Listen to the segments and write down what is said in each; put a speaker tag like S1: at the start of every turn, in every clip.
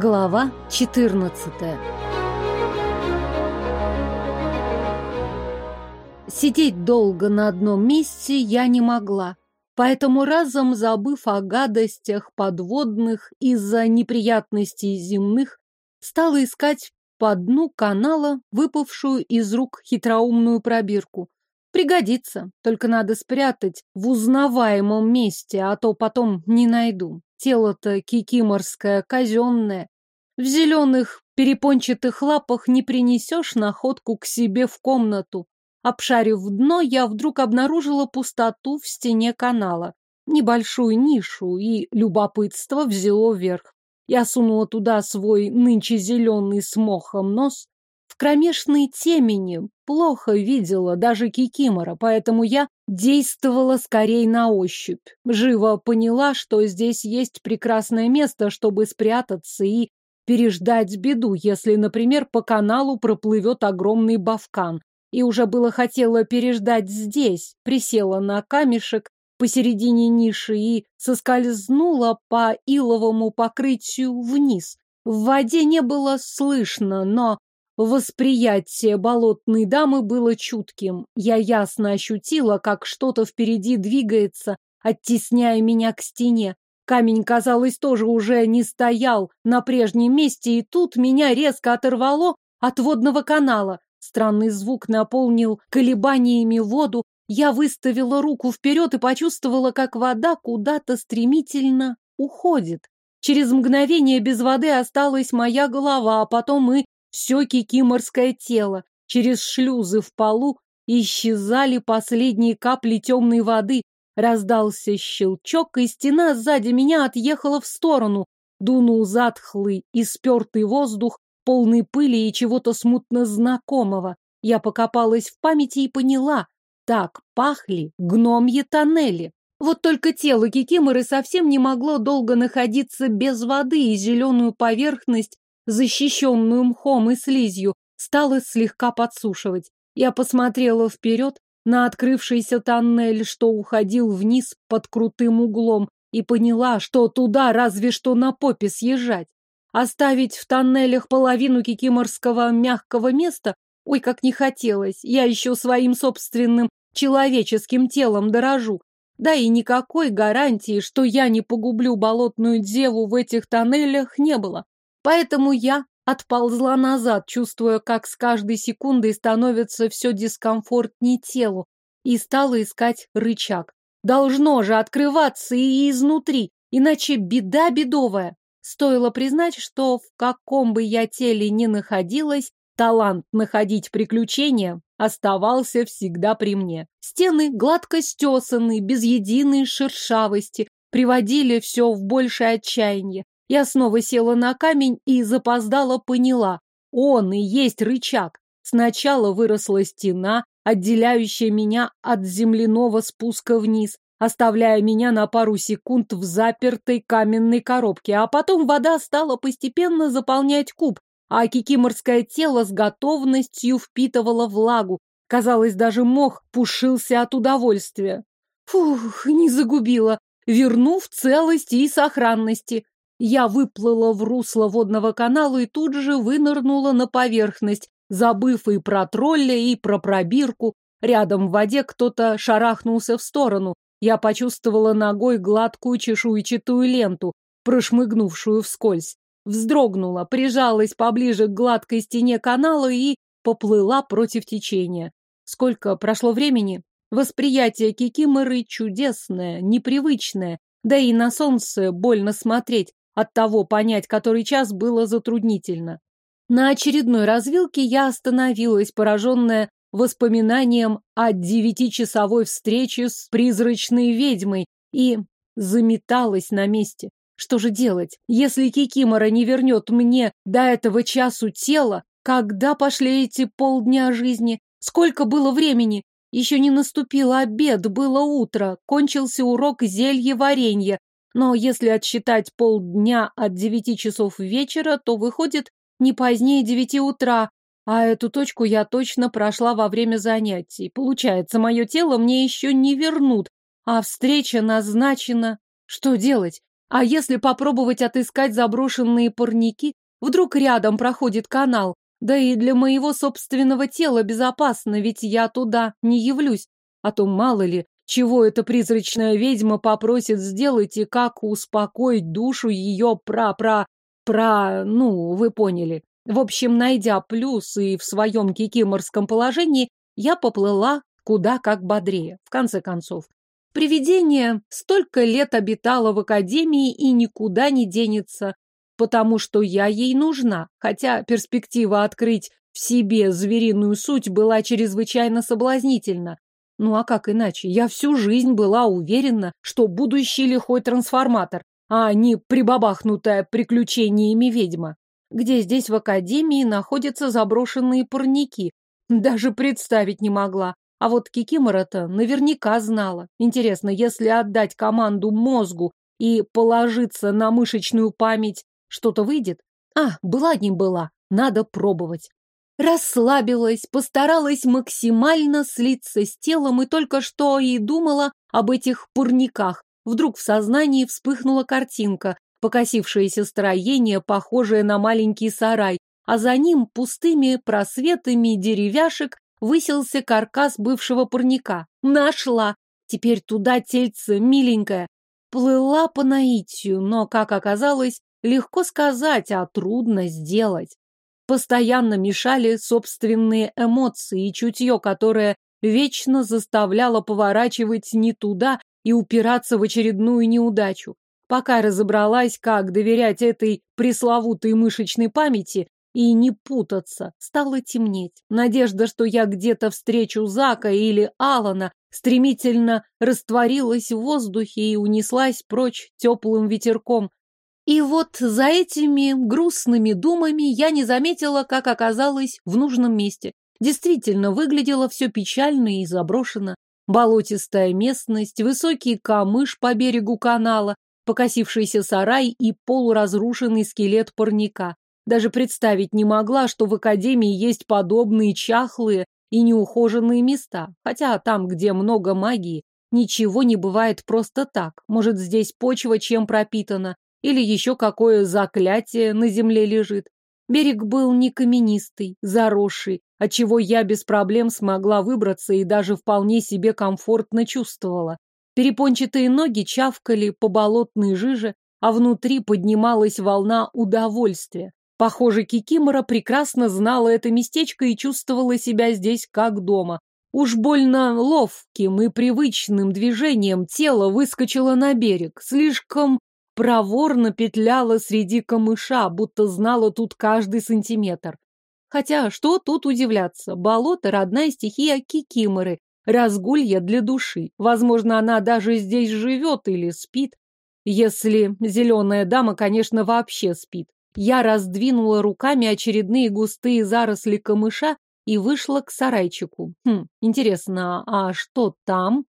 S1: Глава 14 Сидеть долго на одном месте я не могла, поэтому разом забыв о гадостях подводных из-за неприятностей земных, стала искать по дну канала выпавшую из рук хитроумную пробирку. Пригодится, только надо спрятать в узнаваемом месте, а то потом не найду. Тело-то кикиморское, казенное. В зеленых перепончатых лапах не принесешь находку к себе в комнату. Обшарив дно, я вдруг обнаружила пустоту в стене канала. Небольшую нишу, и любопытство взяло верх. Я сунула туда свой нынче зеленый с мохом нос. Кромешной темени плохо видела даже кикимора, поэтому я действовала скорее на ощупь. Живо поняла, что здесь есть прекрасное место, чтобы спрятаться и переждать беду, если, например, по каналу проплывет огромный бавкан. И уже было хотела переждать здесь, присела на камешек посередине ниши и соскользнула по иловому покрытию вниз. В воде не было слышно, но Восприятие болотной дамы было чутким. Я ясно ощутила, как что-то впереди двигается, оттесняя меня к стене. Камень, казалось, тоже уже не стоял на прежнем месте, и тут меня резко оторвало от водного канала. Странный звук наполнил колебаниями воду. Я выставила руку вперед и почувствовала, как вода куда-то стремительно уходит. Через мгновение без воды осталась моя голова, а потом и все кикиморское тело. Через шлюзы в полу исчезали последние капли темной воды. Раздался щелчок, и стена сзади меня отъехала в сторону. Дунул затхлый и спертый воздух, полный пыли и чего-то смутно знакомого. Я покопалась в памяти и поняла. Так пахли гномьи тоннели. Вот только тело кикиморы совсем не могло долго находиться без воды, и зеленую поверхность защищенную мхом и слизью, стала слегка подсушивать. Я посмотрела вперед на открывшийся тоннель, что уходил вниз под крутым углом, и поняла, что туда разве что на попе съезжать. Оставить в тоннелях половину кикиморского мягкого места? Ой, как не хотелось. Я еще своим собственным человеческим телом дорожу. Да и никакой гарантии, что я не погублю болотную деву в этих тоннелях, не было. Поэтому я отползла назад, чувствуя, как с каждой секундой становится все дискомфортнее телу, и стала искать рычаг. Должно же открываться и изнутри, иначе беда бедовая. Стоило признать, что в каком бы я теле ни находилась, талант находить приключения оставался всегда при мне. Стены гладко стесаны, без единой шершавости, приводили все в большее отчаяние. Я снова села на камень и запоздала поняла. Он и есть рычаг. Сначала выросла стена, отделяющая меня от земляного спуска вниз, оставляя меня на пару секунд в запертой каменной коробке, а потом вода стала постепенно заполнять куб, а кикиморское тело с готовностью впитывало влагу. Казалось, даже мох пушился от удовольствия. Фух, не загубила, вернув целости и сохранности. Я выплыла в русло водного канала и тут же вынырнула на поверхность, забыв и про тролля, и про пробирку. Рядом в воде кто-то шарахнулся в сторону. Я почувствовала ногой гладкую чешуйчатую ленту, прошмыгнувшую вскользь. Вздрогнула, прижалась поближе к гладкой стене канала и поплыла против течения. Сколько прошло времени? Восприятие кикиморы чудесное, непривычное, да и на солнце больно смотреть. Оттого понять, который час, было затруднительно. На очередной развилке я остановилась, пораженная воспоминанием о девятичасовой встрече с призрачной ведьмой и заметалась на месте. Что же делать, если Кикимора не вернет мне до этого часу тело? Когда пошли эти полдня жизни? Сколько было времени? Еще не наступил обед, было утро, кончился урок зелье варенья, но если отсчитать полдня от девяти часов вечера, то выходит не позднее девяти утра, а эту точку я точно прошла во время занятий. Получается, мое тело мне еще не вернут, а встреча назначена. Что делать? А если попробовать отыскать заброшенные парники, вдруг рядом проходит канал, да и для моего собственного тела безопасно, ведь я туда не явлюсь. А то мало ли, чего эта призрачная ведьма попросит сделать и как успокоить душу ее пра-пра... пра... ну, вы поняли. В общем, найдя плюсы в своем кикиморском положении, я поплыла куда как бодрее, в конце концов. Привидение столько лет обитало в академии и никуда не денется, потому что я ей нужна, хотя перспектива открыть в себе звериную суть была чрезвычайно соблазнительна. Ну а как иначе? Я всю жизнь была уверена, что будущий лихой трансформатор, а не прибабахнутая приключениями ведьма. Где здесь в академии находятся заброшенные парники? Даже представить не могла. А вот Кикимора-то наверняка знала. Интересно, если отдать команду мозгу и положиться на мышечную память, что-то выйдет? А, была не была, надо пробовать. Расслабилась, постаралась максимально слиться с телом и только что и думала об этих пурниках. Вдруг в сознании вспыхнула картинка, покосившееся строение, похожее на маленький сарай, а за ним пустыми просветами деревяшек высился каркас бывшего парника. Нашла! Теперь туда тельце миленькое. Плыла по наитию, но, как оказалось, легко сказать, а трудно сделать. Постоянно мешали собственные эмоции и чутье, которое вечно заставляло поворачивать не туда и упираться в очередную неудачу. Пока разобралась, как доверять этой пресловутой мышечной памяти, и не путаться. Стало темнеть. Надежда, что я где-то встречу Зака или Алана, стремительно растворилась в воздухе и унеслась прочь теплым ветерком. И вот за этими грустными думами я не заметила, как оказалась в нужном месте. Действительно, выглядело все печально и заброшено. Болотистая местность, высокий камыш по берегу канала, покосившийся сарай и полуразрушенный скелет парника. Даже представить не могла, что в академии есть подобные чахлые и неухоженные места. Хотя там, где много магии, ничего не бывает просто так. Может, здесь почва чем пропитана, или еще какое заклятие на земле лежит. Берег был не каменистый, заросший, отчего я без проблем смогла выбраться и даже вполне себе комфортно чувствовала. Перепончатые ноги чавкали по болотной жиже, а внутри поднималась волна удовольствия. Похоже, Кикимора прекрасно знала это местечко и чувствовала себя здесь как дома. Уж больно ловким и привычным движением тело выскочило на берег, слишком проворно петляла среди камыша, будто знала тут каждый сантиметр. Хотя что тут удивляться, болото — родная стихия Кикиморы, разгулья для души. Возможно, она даже здесь живет или спит. Если зеленая дама, конечно, вообще спит. Я раздвинула руками очередные густые заросли камыша и вышла к сарайчику. Хм, интересно, а что там?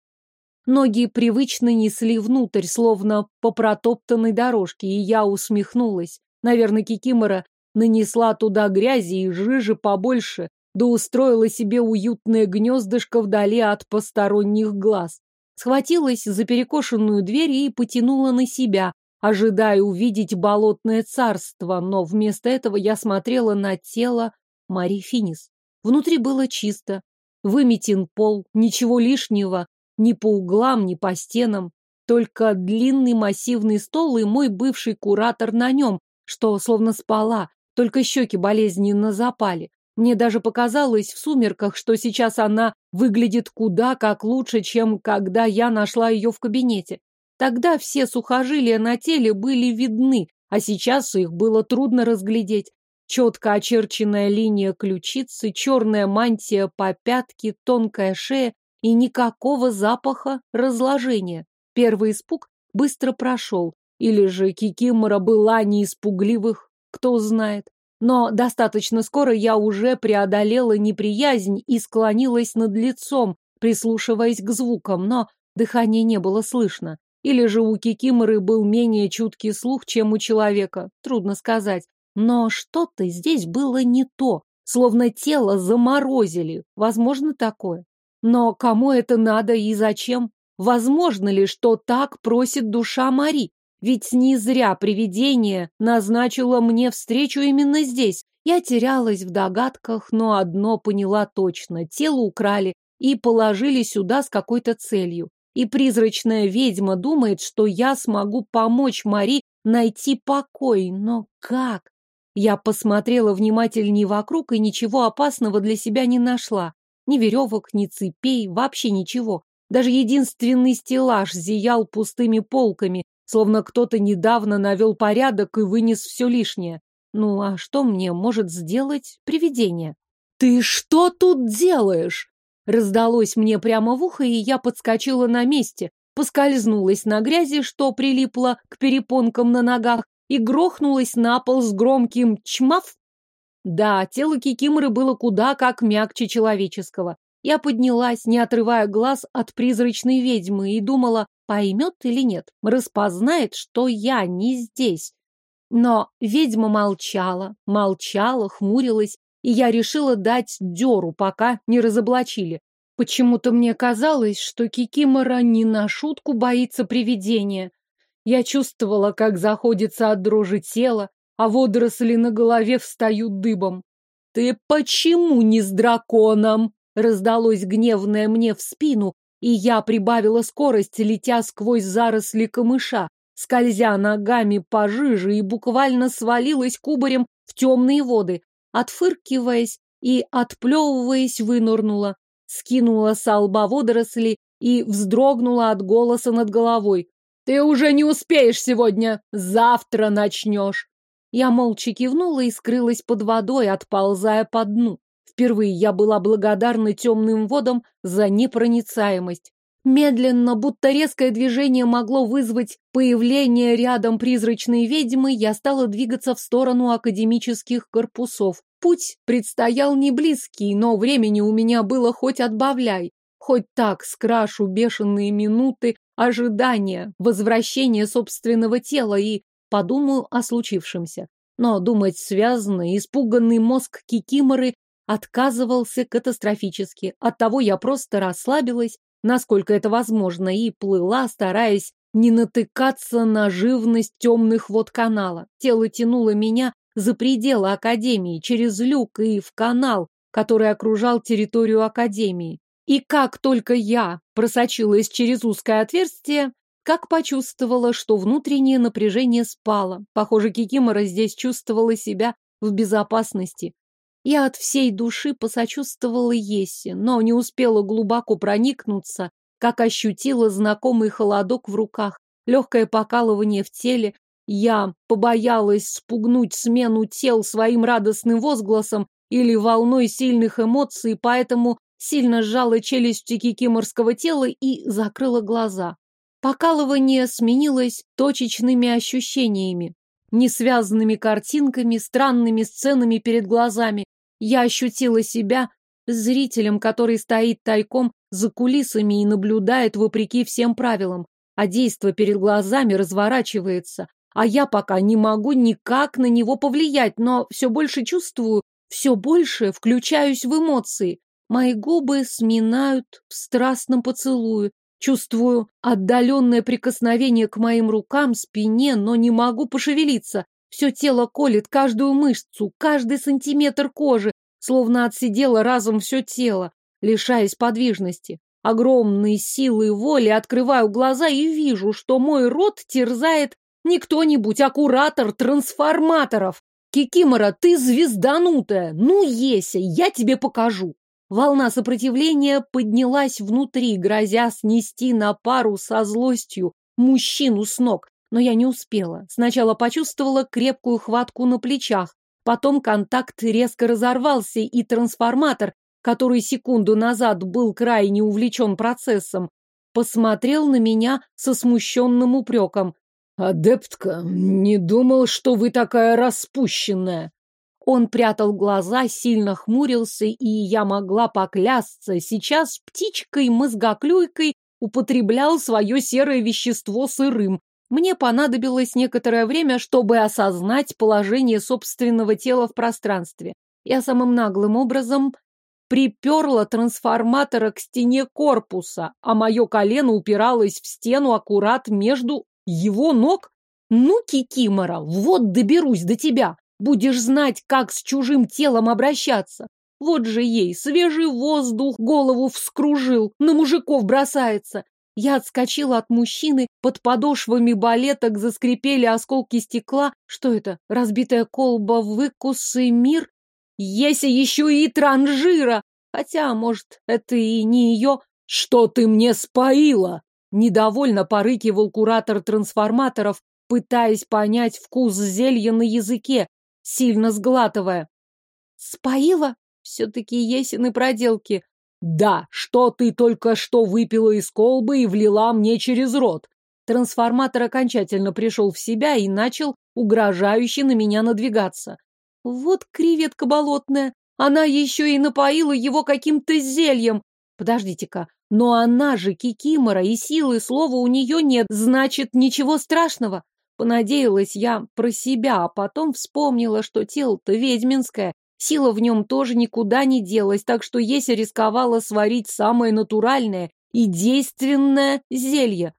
S1: Ноги привычно несли внутрь, словно по протоптанной дорожке, и я усмехнулась. Наверное, Кикимора нанесла туда грязи и жижи побольше, да устроила себе уютное гнездышко вдали от посторонних глаз. Схватилась за перекошенную дверь и потянула на себя, ожидая увидеть болотное царство, но вместо этого я смотрела на тело Мари Финис. Внутри было чисто, выметен пол, ничего лишнего, ни по углам, ни по стенам, только длинный массивный стол и мой бывший куратор на нем, что словно спала, только щеки болезненно запали. Мне даже показалось в сумерках, что сейчас она выглядит куда как лучше, чем когда я нашла ее в кабинете. Тогда все сухожилия на теле были видны, а сейчас их было трудно разглядеть. Четко очерченная линия ключицы, черная мантия по пятке, тонкая шея и никакого запаха разложения. Первый испуг быстро прошел. Или же Кикимора была не испугливых, кто знает. Но достаточно скоро я уже преодолела неприязнь и склонилась над лицом, прислушиваясь к звукам, но дыхания не было слышно. Или же у Кикиморы был менее чуткий слух, чем у человека, трудно сказать. Но что-то здесь было не то, словно тело заморозили. Возможно такое. Но кому это надо и зачем? Возможно ли, что так просит душа Мари? Ведь не зря привидение назначило мне встречу именно здесь. Я терялась в догадках, но одно поняла точно. Тело украли и положили сюда с какой-то целью. И призрачная ведьма думает, что я смогу помочь Мари найти покой. Но как? Я посмотрела внимательнее вокруг и ничего опасного для себя не нашла. Ни веревок, ни цепей, вообще ничего. Даже единственный стеллаж зиял пустыми полками, словно кто-то недавно навел порядок и вынес все лишнее. Ну, а что мне может сделать привидение? «Ты что тут делаешь?» Раздалось мне прямо в ухо, и я подскочила на месте, поскользнулась на грязи, что прилипло к перепонкам на ногах, и грохнулась на пол с громким чмав. Да, тело Кикиморы было куда как мягче человеческого. Я поднялась, не отрывая глаз от призрачной ведьмы, и думала, поймет или нет, распознает, что я не здесь. Но ведьма молчала, молчала, хмурилась, и я решила дать дёру, пока не разоблачили. Почему-то мне казалось, что Кикимора не на шутку боится привидения. Я чувствовала, как заходится от дрожи тело, а водоросли на голове встают дыбом. «Ты почему не с драконом?» Раздалось гневное мне в спину, и я прибавила скорость, летя сквозь заросли камыша, скользя ногами по жиже и буквально свалилась кубарем в темные воды. Отфыркиваясь и отплевываясь, вынырнула, скинула с лба водоросли и вздрогнула от голоса над головой. «Ты уже не успеешь сегодня! Завтра начнешь!» Я молча кивнула и скрылась под водой, отползая по дну. Впервые я была благодарна темным водам за непроницаемость. Медленно, будто резкое движение могло вызвать появление рядом призрачной ведьмы, я стала двигаться в сторону академических корпусов. Путь предстоял не близкий, но времени у меня было хоть отбавляй. Хоть так скрашу бешеные минуты ожидания, возвращения собственного тела и подумаю о случившемся. Но думать связанно, испуганный мозг Кикиморы отказывался катастрофически. Оттого я просто расслабилась, насколько это возможно, и плыла, стараясь не натыкаться на живность темных вод канала. Тело тянуло меня за пределы Академии, через люк и в канал, который окружал территорию Академии. И как только я просочилась через узкое отверстие, как почувствовала, что внутреннее напряжение спало. Похоже, Кикимора здесь чувствовала себя в безопасности. Я от всей души посочувствовала Есе, но не успела глубоко проникнуться, как ощутила знакомый холодок в руках, легкое покалывание в теле. Я побоялась спугнуть смену тел своим радостным возгласом или волной сильных эмоций, поэтому сильно сжала челюсти кикиморского тела и закрыла глаза. Покалывание сменилось точечными ощущениями, несвязанными картинками, странными сценами перед глазами, я ощутила себя зрителем, который стоит тайком за кулисами и наблюдает вопреки всем правилам, а действо перед глазами разворачивается, а я пока не могу никак на него повлиять, но все больше чувствую, все больше включаюсь в эмоции. Мои губы сминают в страстном поцелуе, чувствую отдаленное прикосновение к моим рукам, спине, но не могу пошевелиться. Все тело колет каждую мышцу, каждый сантиметр кожи, словно отсидело разом все тело, лишаясь подвижности. Огромной силой воли открываю глаза и вижу, что мой рот терзает не кто-нибудь, а куратор трансформаторов. Кикимора, ты звезданутая! Ну, Еся, я тебе покажу! Волна сопротивления поднялась внутри, грозя снести на пару со злостью мужчину с ног. Но я не успела. Сначала почувствовала крепкую хватку на плечах, потом контакт резко разорвался, и трансформатор, который секунду назад был крайне увлечен процессом, посмотрел на меня со смущенным упреком. «Адептка, не думал, что вы такая распущенная!» Он прятал глаза, сильно хмурился, и я могла поклясться, сейчас птичкой-мозгоклюйкой употреблял свое серое вещество сырым, мне понадобилось некоторое время, чтобы осознать положение собственного тела в пространстве. Я самым наглым образом приперла трансформатора к стене корпуса, а мое колено упиралось в стену аккурат между его ног. Ну, Кикимора, вот доберусь до тебя. Будешь знать, как с чужим телом обращаться. Вот же ей свежий воздух голову вскружил, на мужиков бросается. Я отскочила от мужчины, под подошвами балеток заскрипели осколки стекла. Что это? Разбитая колба, выкусы, мир? Еся еще и транжира! Хотя, может, это и не ее. Что ты мне споила? Недовольно порыкивал куратор трансформаторов, пытаясь понять вкус зелья на языке, сильно сглатывая. Споила? Все-таки Есины проделки. Да, что ты только что выпила из колбы и влила мне через рот. Трансформатор окончательно пришел в себя и начал угрожающе на меня надвигаться. Вот креветка болотная. Она еще и напоила его каким-то зельем. Подождите-ка, но она же кикимора, и силы слова у нее нет, значит, ничего страшного. Понадеялась я про себя, а потом вспомнила, что тело-то ведьминское, Сила в нем тоже никуда не делась, так что Еся рисковала сварить самое натуральное и действенное зелье.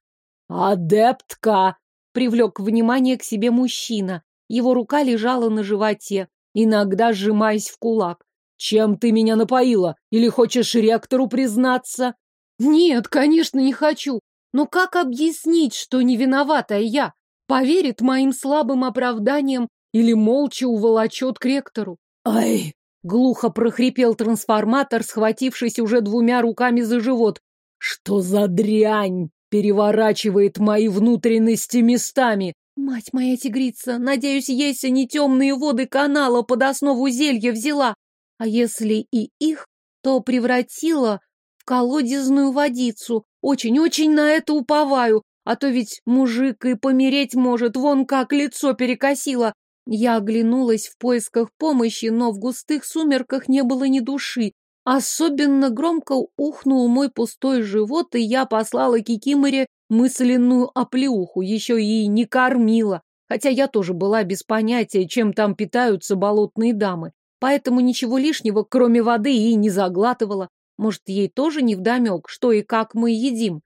S1: «Адептка!» — привлек внимание к себе мужчина. Его рука лежала на животе, иногда сжимаясь в кулак. «Чем ты меня напоила? Или хочешь ректору признаться?» «Нет, конечно, не хочу. Но как объяснить, что не виноватая я? Поверит моим слабым оправданиям или молча уволочет к ректору? «Ай!» — глухо прохрипел трансформатор, схватившись уже двумя руками за живот. «Что за дрянь переворачивает мои внутренности местами?» «Мать моя тигрица, надеюсь, Еся не темные воды канала под основу зелья взяла, а если и их, то превратила в колодезную водицу. Очень-очень на это уповаю, а то ведь мужик и помереть может, вон как лицо перекосило. Я оглянулась в поисках помощи, но в густых сумерках не было ни души. Особенно громко ухнул мой пустой живот, и я послала Кикиморе мысленную оплеуху, еще и не кормила. Хотя я тоже была без понятия, чем там питаются болотные дамы. Поэтому ничего лишнего, кроме воды, и не заглатывала. Может, ей тоже не вдомек, что и как мы едим.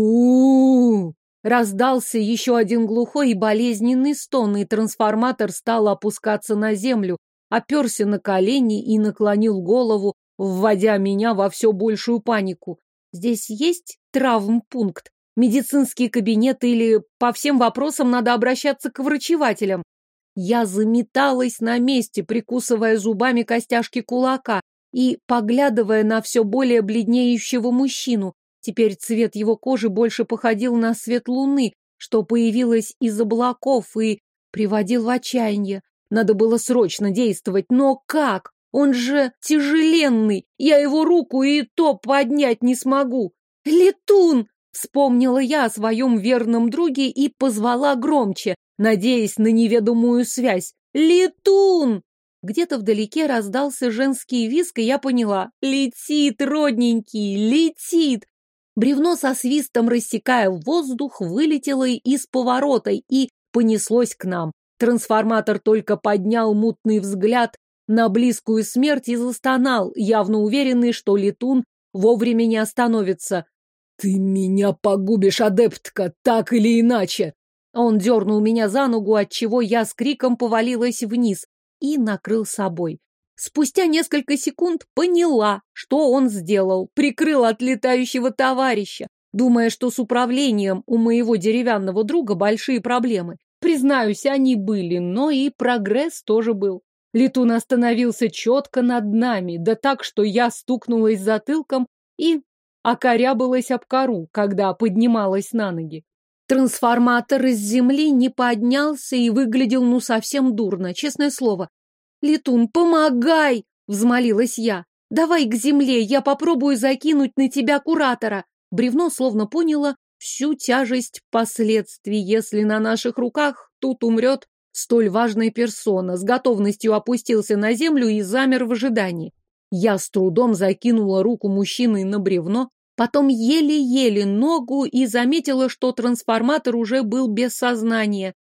S1: У, -у, Раздался еще один глухой и болезненный стон, и трансформатор стал опускаться на землю, оперся на колени и наклонил голову, вводя меня во все большую панику. Здесь есть травмпункт, медицинский кабинет или по всем вопросам надо обращаться к врачевателям? Я заметалась на месте, прикусывая зубами костяшки кулака и поглядывая на все более бледнеющего мужчину, Теперь цвет его кожи больше походил на свет луны, что появилось из облаков и приводил в отчаяние. Надо было срочно действовать, но как? Он же тяжеленный, я его руку и то поднять не смогу. Летун! Вспомнила я о своем верном друге и позвала громче, надеясь на неведомую связь. «Летун!» Где-то вдалеке раздался женский виск, и я поняла. «Летит, родненький, летит!» Бревно со свистом, рассекая воздух, вылетело из поворота и понеслось к нам. Трансформатор только поднял мутный взгляд на близкую смерть и застонал, явно уверенный, что летун вовремя не остановится. «Ты меня погубишь, адептка, так или иначе!» Он дернул меня за ногу, отчего я с криком повалилась вниз и накрыл собой. Спустя несколько секунд поняла, что он сделал. Прикрыл отлетающего товарища, думая, что с управлением у моего деревянного друга большие проблемы. Признаюсь, они были, но и прогресс тоже был. Летун остановился четко над нами, да так, что я стукнулась затылком и окорябалась об кору, когда поднималась на ноги. Трансформатор из земли не поднялся и выглядел ну совсем дурно, честное слово. «Летун, помогай!» — взмолилась я. «Давай к земле, я попробую закинуть на тебя куратора». Бревно словно поняло всю тяжесть последствий, если на наших руках тут умрет столь важная персона, с готовностью опустился на землю и замер в ожидании. Я с трудом закинула руку мужчины на бревно, потом еле-еле ногу и заметила, что трансформатор уже был без сознания.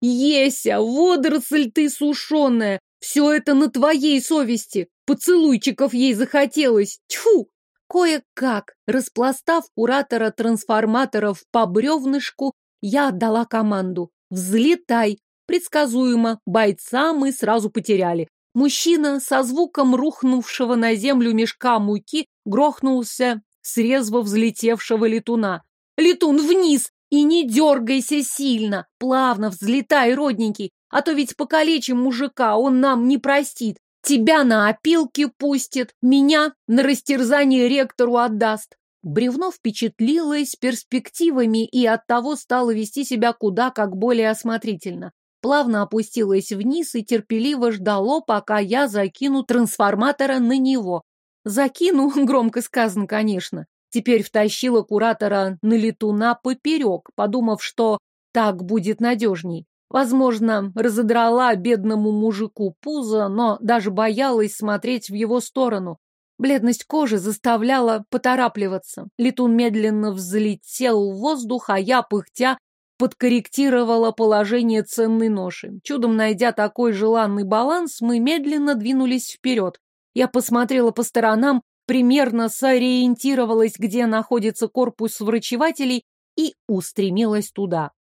S1: «Еся, водоросль ты сушеная! Все это на твоей совести. Поцелуйчиков ей захотелось. Тьфу! Кое-как, распластав куратора трансформаторов по бревнышку, я отдала команду. Взлетай. Предсказуемо. Бойца мы сразу потеряли. Мужчина со звуком рухнувшего на землю мешка муки грохнулся с резво взлетевшего летуна. «Летун, вниз! И не дергайся сильно! Плавно взлетай, родненький, а то ведь покалечим мужика, он нам не простит. Тебя на опилки пустит, меня на растерзание ректору отдаст. Бревно впечатлилось перспективами и оттого стало вести себя куда как более осмотрительно. Плавно опустилось вниз и терпеливо ждало, пока я закину трансформатора на него. Закину, громко сказано, конечно. Теперь втащила куратора на летуна поперек, подумав, что так будет надежней. Возможно, разодрала бедному мужику пузо, но даже боялась смотреть в его сторону. Бледность кожи заставляла поторапливаться. Летун медленно взлетел в воздух, а я, пыхтя, подкорректировала положение ценной ноши. Чудом найдя такой желанный баланс, мы медленно двинулись вперед. Я посмотрела по сторонам, примерно сориентировалась, где находится корпус врачевателей, и устремилась туда.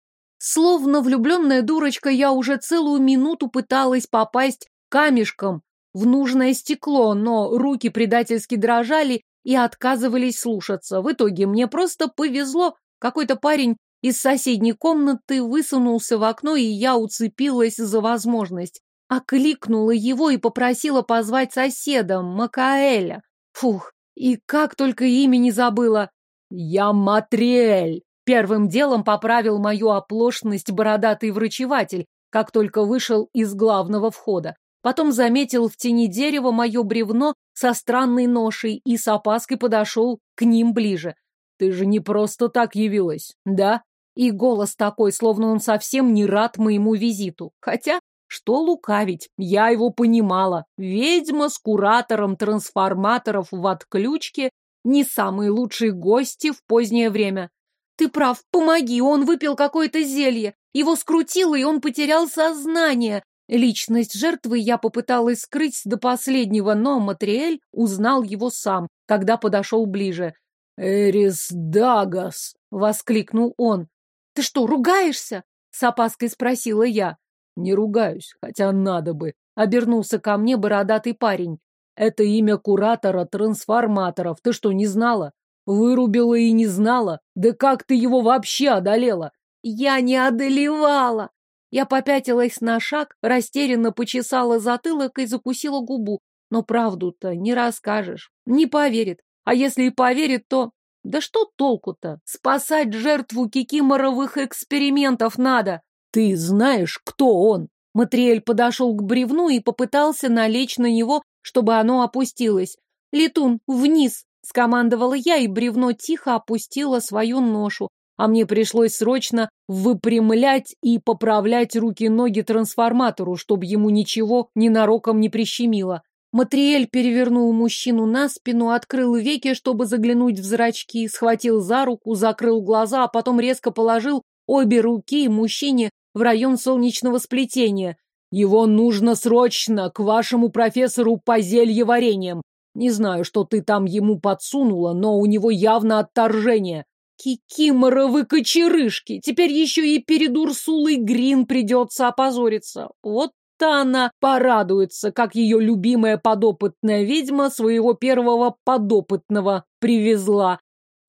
S1: Словно влюбленная дурочка, я уже целую минуту пыталась попасть камешком в нужное стекло, но руки предательски дрожали и отказывались слушаться. В итоге мне просто повезло. Какой-то парень из соседней комнаты высунулся в окно, и я уцепилась за возможность. Окликнула его и попросила позвать соседа, Макаэля. Фух, и как только имя не забыла. Я Матриэль. Первым делом поправил мою оплошность бородатый врачеватель, как только вышел из главного входа. Потом заметил в тени дерева мое бревно со странной ношей и с опаской подошел к ним ближе. «Ты же не просто так явилась, да?» И голос такой, словно он совсем не рад моему визиту. Хотя, что лукавить, я его понимала. Ведьма с куратором трансформаторов в отключке не самые лучшие гости в позднее время. Ты прав, помоги, он выпил какое-то зелье. Его скрутило, и он потерял сознание. Личность жертвы я попыталась скрыть до последнего, но Матриэль узнал его сам, когда подошел ближе. «Эрис Дагас!» — воскликнул он. «Ты что, ругаешься?» — с опаской спросила я. «Не ругаюсь, хотя надо бы», — обернулся ко мне бородатый парень. «Это имя куратора трансформаторов. Ты что, не знала? Вырубила и не знала? Да как ты его вообще одолела? Я не одолевала. Я попятилась на шаг, растерянно почесала затылок и закусила губу. Но правду-то не расскажешь, не поверит. А если и поверит, то... Да что толку-то? Спасать жертву кикиморовых экспериментов надо. Ты знаешь, кто он? Матриэль подошел к бревну и попытался налечь на него, чтобы оно опустилось. Летун, вниз! Скомандовала я, и бревно тихо опустило свою ношу, а мне пришлось срочно выпрямлять и поправлять руки-ноги трансформатору, чтобы ему ничего ненароком не прищемило. Матриэль перевернул мужчину на спину, открыл веки, чтобы заглянуть в зрачки, схватил за руку, закрыл глаза, а потом резко положил обе руки мужчине в район солнечного сплетения. «Его нужно срочно к вашему профессору по зельеварениям. Не знаю, что ты там ему подсунула, но у него явно отторжение. Кикиморовы кочерышки! Теперь еще и перед Урсулой Грин придется опозориться. Вот-то она порадуется, как ее любимая подопытная ведьма своего первого подопытного привезла.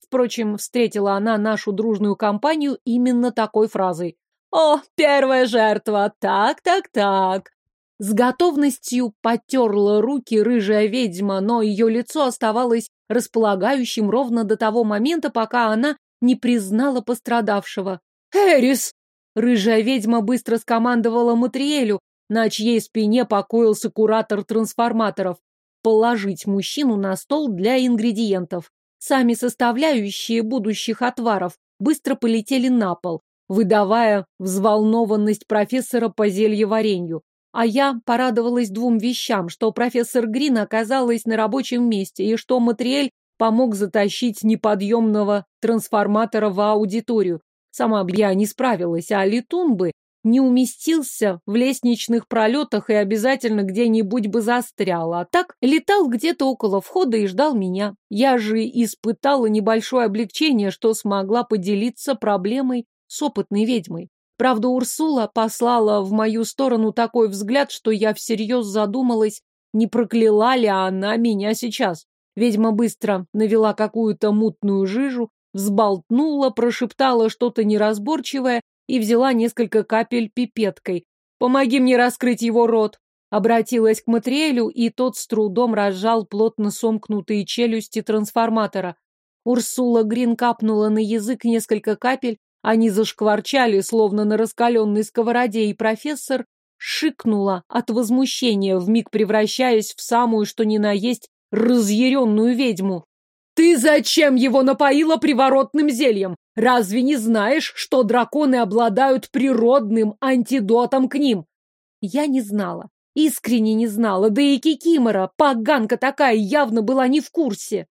S1: Впрочем, встретила она нашу дружную компанию именно такой фразой. «О, первая жертва! Так, так, так!» С готовностью потерла руки рыжая ведьма, но ее лицо оставалось располагающим ровно до того момента, пока она не признала пострадавшего. «Эрис!» Рыжая ведьма быстро скомандовала Матриэлю, на чьей спине покоился куратор трансформаторов, положить мужчину на стол для ингредиентов. Сами составляющие будущих отваров быстро полетели на пол, выдавая взволнованность профессора по зельеваренью. А я порадовалась двум вещам, что профессор Грин оказалась на рабочем месте и что Матриэль помог затащить неподъемного трансформатора в аудиторию. Сама бы я не справилась, а летун бы не уместился в лестничных пролетах и обязательно где-нибудь бы застрял, а так летал где-то около входа и ждал меня. Я же испытала небольшое облегчение, что смогла поделиться проблемой с опытной ведьмой. Правда, Урсула послала в мою сторону такой взгляд, что я всерьез задумалась, не прокляла ли она меня сейчас. Ведьма быстро навела какую-то мутную жижу, взболтнула, прошептала что-то неразборчивое и взяла несколько капель пипеткой. «Помоги мне раскрыть его рот!» Обратилась к Матриэлю, и тот с трудом разжал плотно сомкнутые челюсти трансформатора. Урсула Грин капнула на язык несколько капель, они зашкварчали, словно на раскаленной сковороде, и профессор шикнула от возмущения, вмиг превращаясь в самую, что ни на есть, разъяренную ведьму. «Ты зачем его напоила приворотным зельем? Разве не знаешь, что драконы обладают природным антидотом к ним?» Я не знала. Искренне не знала, да и Кикимора, поганка такая, явно была не в курсе.